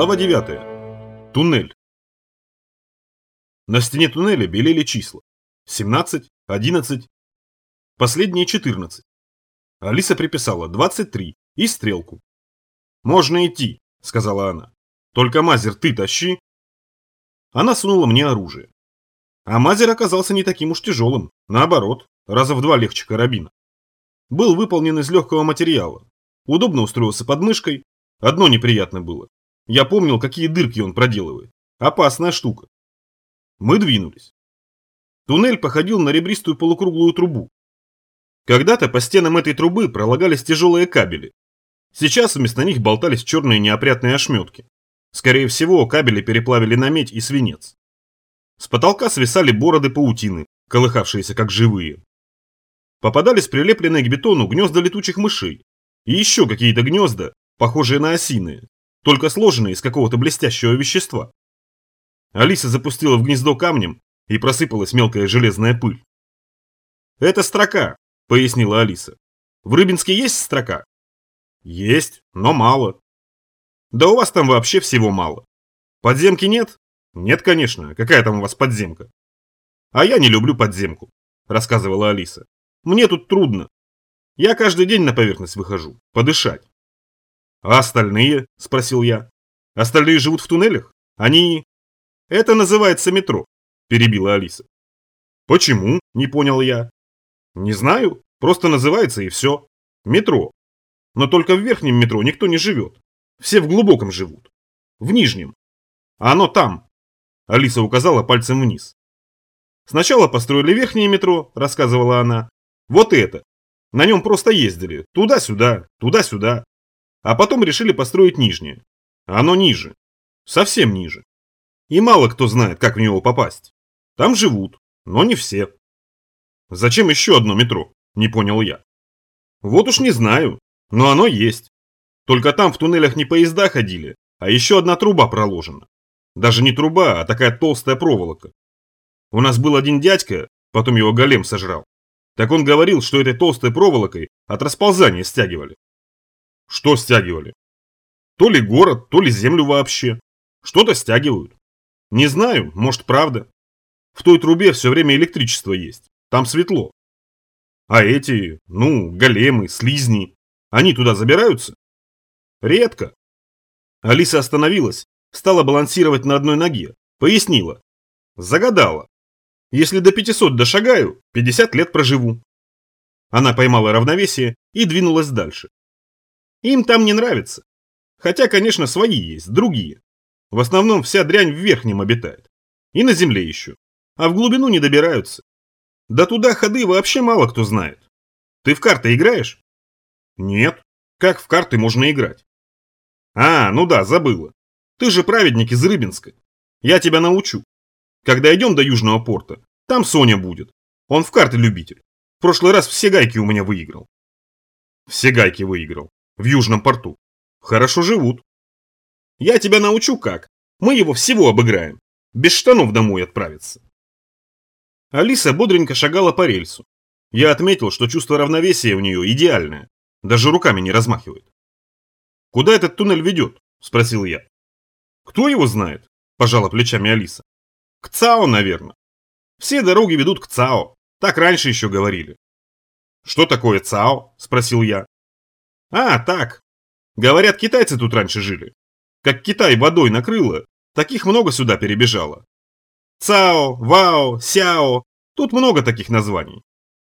Глава 9. Туннель. На стене туннеля белели числа. 17, 11, последние 14. Алиса приписала 23 и стрелку. «Можно идти», — сказала она. «Только мазер ты тащи». Она сунула мне оружие. А мазер оказался не таким уж тяжелым, наоборот, раза в два легче карабина. Был выполнен из легкого материала. Удобно устроился под мышкой. Одно неприятно было. Я помнил, какие дырки он проделывает. Опасная штука. Мы двинулись. Туннель походил на ребристую полукруглую трубу. Когда-то по стенам этой трубы пролагались тяжелые кабели. Сейчас вместо них болтались черные неопрятные ошметки. Скорее всего, кабели переплавили на медь и свинец. С потолка свисали бороды паутины, колыхавшиеся как живые. Попадались прилепленные к бетону гнезда летучих мышей. И еще какие-то гнезда, похожие на осиные, только сложенные из какого-то блестящего вещества. Алиса запустила в гнездо камнем, и просыпалась мелкая железная пыль. «Это строка», — пояснила Алиса. «В Рыбинске есть строка?» «Есть, но мало». «Да у вас там вообще всего мало. Подземки нет?» «Нет, конечно. Какая там у вас подземка?» «А я не люблю подземку», — рассказывала Алиса. «Мне тут трудно. Я каждый день на поверхность выхожу, подышать». «А остальные?» – спросил я. «Остальные живут в туннелях? Они...» «Это называется метро», – перебила Алиса. «Почему?» – не понял я. «Не знаю, просто называется и все. Метро. Но только в верхнем метро никто не живет. Все в глубоком живут. В нижнем. А оно там». Алиса указала пальцем вниз. «Сначала построили верхнее метро», – рассказывала она. «Вот это. На нем просто ездили. Туда-сюда, туда-сюда. А потом решили построить нижнее. Оно ниже. Совсем ниже. И мало кто знает, как в него попасть. Там живут, но не все. Зачем еще одно метро? Не понял я. Вот уж не знаю, но оно есть. Только там в туннелях не поезда ходили, а еще одна труба проложена. Даже не труба, а такая толстая проволока. У нас был один дядька, потом его голем сожрал. Так он говорил, что этой толстой проволокой от расползания стягивали. Что стягивали? То ли город, то ли землю вообще. Что-то стягивают. Не знаю, может правда. В той трубе все время электричество есть. Там светло. А эти, ну, големы, слизни, они туда забираются? Редко. Алиса остановилась, стала балансировать на одной ноге, пояснила. Загадала. Если до 500 дошагаю, 50 лет проживу. Она поймала равновесие и двинулась дальше. Им там не нравится. Хотя, конечно, свои есть, другие. В основном вся дрянь в верхнем обитает. И на земле еще. А в глубину не добираются. Да туда ходы вообще мало кто знает. Ты в карты играешь? Нет. Как в карты можно играть? А, ну да, забыла. Ты же праведник из Рыбинска. Я тебя научу. Когда идем до Южного порта, там Соня будет. Он в карты любитель. В прошлый раз все гайки у меня выиграл. Все гайки выиграл в Южном порту. Хорошо живут. Я тебя научу как. Мы его всего обыграем. Без штанов домой отправиться. Алиса бодренько шагала по рельсу. Я отметил, что чувство равновесия у нее идеальное. Даже руками не размахивает. «Куда этот туннель ведет?» – спросил я. «Кто его знает?» – пожала плечами Алиса. «К ЦАО, наверное. Все дороги ведут к ЦАО. Так раньше еще говорили». «Что такое ЦАО?» – спросил я. А, так. Говорят, китайцы тут раньше жили. Как Китай водой накрыло, таких много сюда перебежало. Цао, Вао, Сяо, тут много таких названий.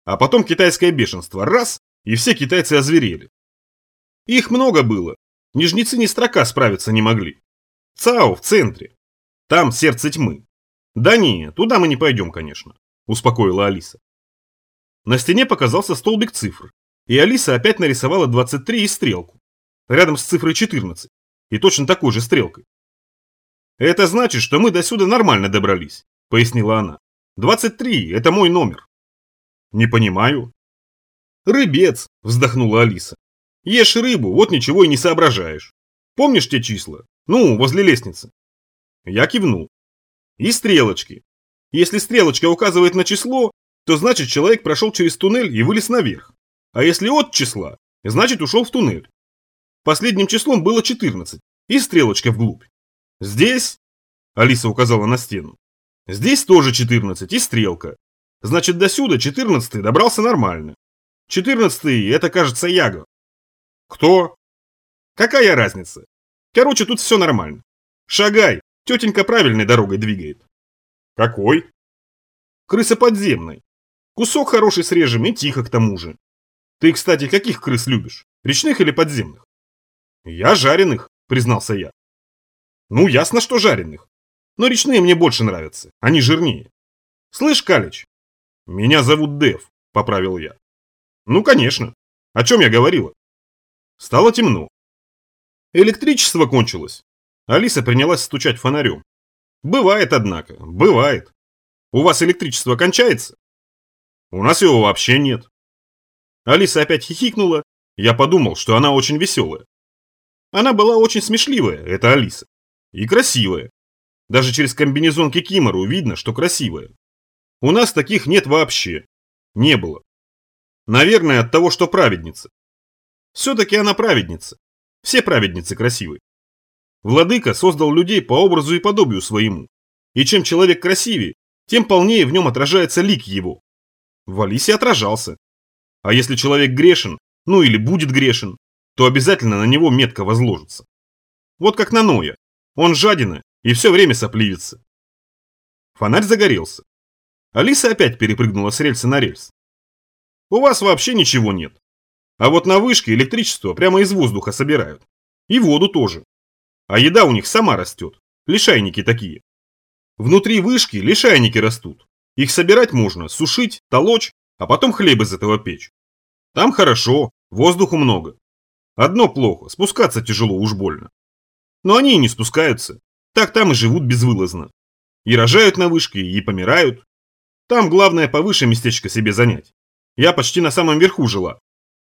А потом китайское бешенство, раз, и все китайцы озверели. Их много было, нижницы ни строка справиться не могли. Цао в центре. Там сердце тьмы. Да не, туда мы не пойдем, конечно, успокоила Алиса. На стене показался столбик цифр, и Алиса опять нарисовала 23 и стрелку, рядом с цифрой 14, и точно такой же стрелкой. «Это значит, что мы до сюда нормально добрались», — пояснила она. «23 — это мой номер». «Не понимаю». «Рыбец», — вздохнула Алиса. «Ешь рыбу, вот ничего и не соображаешь. Помнишь те числа? Ну, возле лестницы». Я кивнул. «И стрелочки. Если стрелочка указывает на число, то значит человек прошел через туннель и вылез наверх. А если от числа, значит ушел в туннель. Последним числом было 14 и стрелочка вглубь. Здесь, Алиса указала на стену, здесь тоже 14 и стрелка. Значит, до сюда 14 добрался нормально. 14 это, кажется, Яго. Кто? Какая разница? Короче, тут все нормально. Шагай, тетенька правильной дорогой двигает. Какой? Крыса подземной. Кусок хороший срежем и тихо к тому же. Ты, кстати, каких крыс любишь? Речных или подземных? Я жареных, признался я. Ну, ясно, что жареных. Но речные мне больше нравятся, они жирнее. Слышь, Калич? Меня зовут Дев, поправил я. Ну, конечно. О чем я говорила? Стало темно. Электричество кончилось. Алиса принялась стучать фонарем. Бывает, однако, бывает. У вас электричество кончается? У нас его вообще нет. Алиса опять хихикнула. Я подумал, что она очень веселая. Она была очень смешливая, это Алиса. И красивая. Даже через комбинезон Кикимору видно, что красивая. У нас таких нет вообще. Не было. Наверное, от того, что праведница. Все-таки она праведница. Все праведницы красивые. Владыка создал людей по образу и подобию своему. И чем человек красивее, тем полнее в нем отражается лик его. В Алисе отражался. А если человек грешен, ну или будет грешен, то обязательно на него метка возложится. Вот как на Ноя. Он жадина и все время сопливится. Фонарь загорелся. Алиса опять перепрыгнула с рельса на рельс. У вас вообще ничего нет. А вот на вышке электричество прямо из воздуха собирают. И воду тоже. А еда у них сама растет. Лишайники такие. Внутри вышки лишайники растут. Их собирать можно, сушить, толочь, а потом хлеб из этого печь. Там хорошо, воздуху много. Одно плохо, спускаться тяжело уж больно. Но они и не спускаются. Так там и живут безвылазно. И рожают на вышке, и помирают. Там главное повыше местечко себе занять. Я почти на самом верху жила.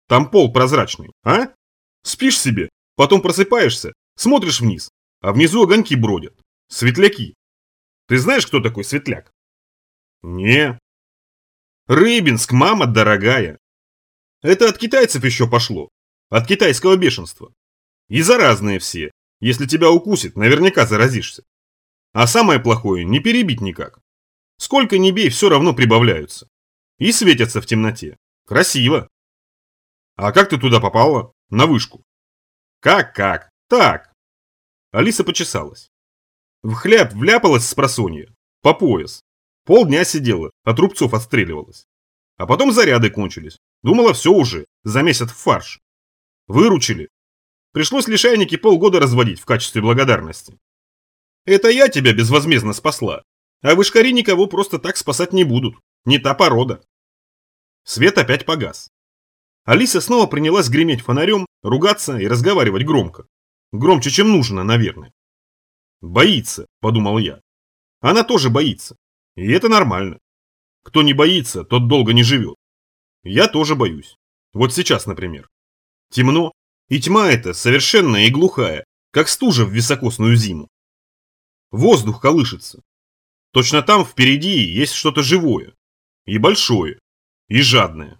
Там пол прозрачный, а? Спишь себе, потом просыпаешься, смотришь вниз, а внизу огоньки бродят. Светляки. Ты знаешь, кто такой светляк? Не. Рыбинск, мама дорогая. Это от китайцев еще пошло. От китайского бешенства. И заразные все. Если тебя укусит, наверняка заразишься. А самое плохое, не перебить никак. Сколько ни бей, все равно прибавляются. И светятся в темноте. Красиво. А как ты туда попала? На вышку. Как-как? Так. Алиса почесалась. В хляб вляпалась с просонья. По пояс. Полдня сидела, от рубцов отстреливалась. А потом заряды кончились. Думала, все уже, замесят в фарш. Выручили. Пришлось лишайники полгода разводить в качестве благодарности. Это я тебя безвозмездно спасла. А вышкари никого просто так спасать не будут. Не та порода. Свет опять погас. Алиса снова принялась греметь фонарем, ругаться и разговаривать громко. Громче, чем нужно, наверное. Боится, подумал я. Она тоже боится. И это нормально. Кто не боится, тот долго не живет. Я тоже боюсь. Вот сейчас, например. Темно, и тьма эта совершенная и глухая, как стужа в високосную зиму. Воздух колышется. Точно там впереди есть что-то живое. И большое. И жадное.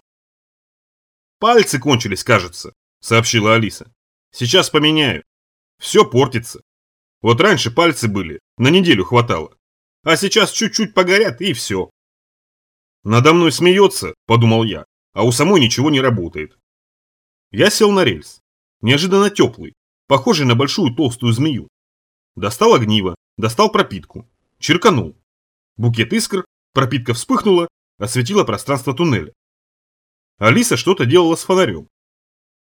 Пальцы кончились, кажется, сообщила Алиса. Сейчас поменяю. Все портится. Вот раньше пальцы были, на неделю хватало. А сейчас чуть-чуть погорят и все. Надо мной смеется, подумал я, а у самой ничего не работает. Я сел на рельс. Неожиданно теплый, похожий на большую толстую змею. Достал огниво, достал пропитку. Черканул. Букет искр, пропитка вспыхнула, осветила пространство туннеля. Алиса что-то делала с фонарем.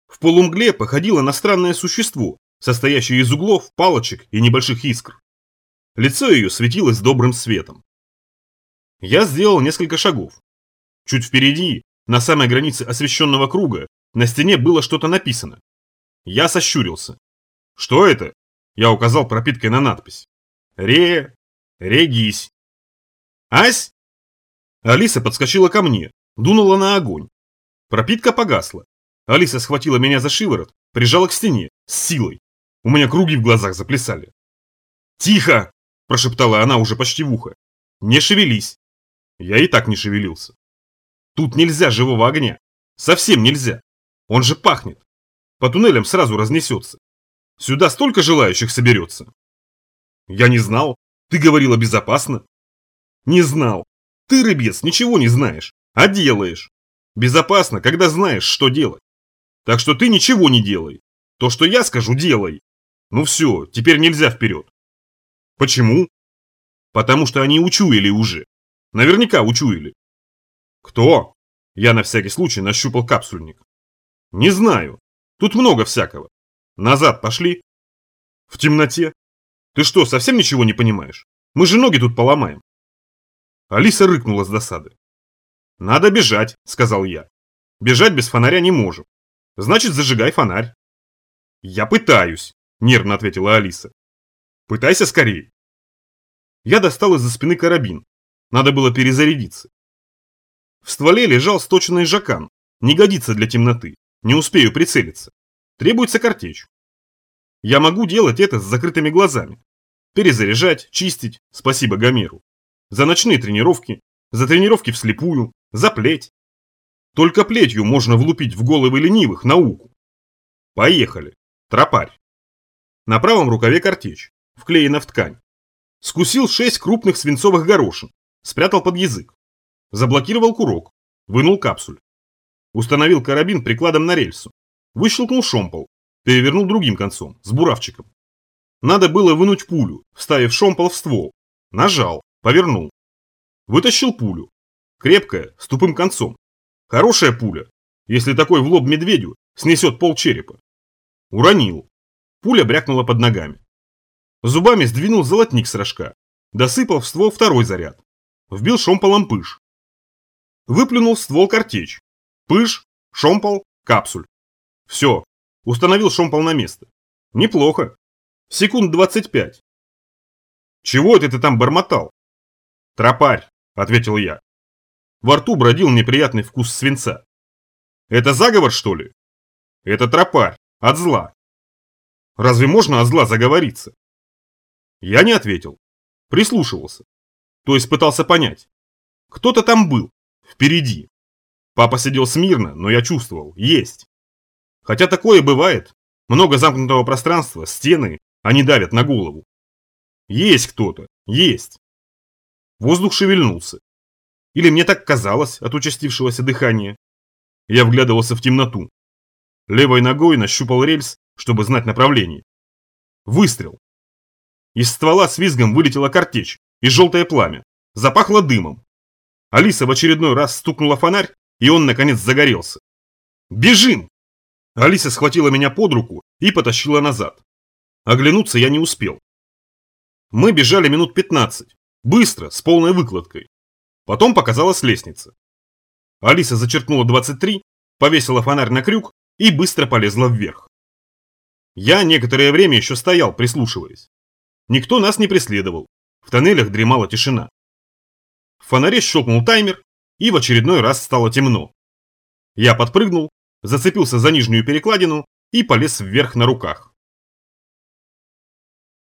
В полумгле походила на странное существо, состоящее из углов, палочек и небольших искр. Лицо ее светилось добрым светом. Я сделал несколько шагов. Чуть впереди, на самой границе освещенного круга, на стене было что-то написано. Я сощурился. Что это? Я указал пропиткой на надпись. Ре... Регись. Ась? Алиса подскочила ко мне, дунула на огонь. Пропитка погасла. Алиса схватила меня за шиворот, прижала к стене, с силой. У меня круги в глазах заплясали. «Тихо!» – прошептала она уже почти в ухо. «Не шевелись!» Я и так не шевелился. Тут нельзя живого огня. Совсем нельзя. Он же пахнет. По туннелям сразу разнесется. Сюда столько желающих соберется. Я не знал. Ты говорила безопасно. Не знал. Ты, рыбец, ничего не знаешь, а делаешь. Безопасно, когда знаешь, что делать. Так что ты ничего не делай. То, что я скажу, делай. Ну все, теперь нельзя вперед. Почему? Потому что они учуяли уже. Наверняка учуяли. Кто? Я на всякий случай нащупал капсульник. Не знаю. Тут много всякого. Назад пошли. В темноте. Ты что, совсем ничего не понимаешь? Мы же ноги тут поломаем. Алиса рыкнула с досады. «Надо бежать», — сказал я. «Бежать без фонаря не можем. Значит, зажигай фонарь». «Я пытаюсь», — нервно ответила Алиса. «Пытайся скорее». Я достал из-за спины карабин. Надо было перезарядиться. В стволе лежал сточенный жакан. Не годится для темноты. Не успею прицелиться. Требуется картечь. Я могу делать это с закрытыми глазами. Перезаряжать, чистить, спасибо Гомеру. За ночные тренировки, за тренировки вслепую, за плеть. Только плетью можно влупить в головы ленивых науку. Поехали. Тропарь. На правом рукаве картечь, вклеена в ткань. Скусил шесть крупных свинцовых горошин, спрятал под язык. Заблокировал курок, вынул капсуль. Установил карабин прикладом на рельсу. Выщелкнул шомпол, перевернул другим концом, с буравчиком. Надо было вынуть пулю, вставив шомпол в ствол. Нажал. Повернул. Вытащил пулю. Крепкая, с тупым концом. Хорошая пуля, если такой в лоб медведю снесет пол черепа. Уронил. Пуля брякнула под ногами. Зубами сдвинул золотник с рожка. Досыпал в ствол второй заряд. Вбил шомполом пыш. Выплюнул в ствол картечь. Пыш, шомпол, капсуль. Все. Установил шомпол на место. Неплохо. Секунд 25. Чего это ты там бормотал? «Тропарь», — ответил я. Во рту бродил неприятный вкус свинца. «Это заговор, что ли?» «Это тропарь, от зла». «Разве можно от зла заговориться?» Я не ответил. Прислушивался. То есть пытался понять. Кто-то там был, впереди. Папа сидел смирно, но я чувствовал, есть. Хотя такое бывает. Много замкнутого пространства, стены, они давят на голову. Есть кто-то, есть. Воздух шевельнулся. Или мне так казалось от участившегося дыхания. Я вглядывался в темноту. Левой ногой нащупал рельс, чтобы знать направление. Выстрел. Из ствола с визгом вылетела картечь и желтое пламя. Запахло дымом. Алиса в очередной раз стукнула фонарь, и он наконец загорелся. «Бежим!» Алиса схватила меня под руку и потащила назад. Оглянуться я не успел. Мы бежали минут 15, Быстро, с полной выкладкой. Потом показалась лестница. Алиса зачеркнула 23, повесила фонарь на крюк и быстро полезла вверх. Я некоторое время еще стоял, прислушиваясь. Никто нас не преследовал. В тоннелях дремала тишина. В фонаре щелкнул таймер, и в очередной раз стало темно. Я подпрыгнул, зацепился за нижнюю перекладину и полез вверх на руках.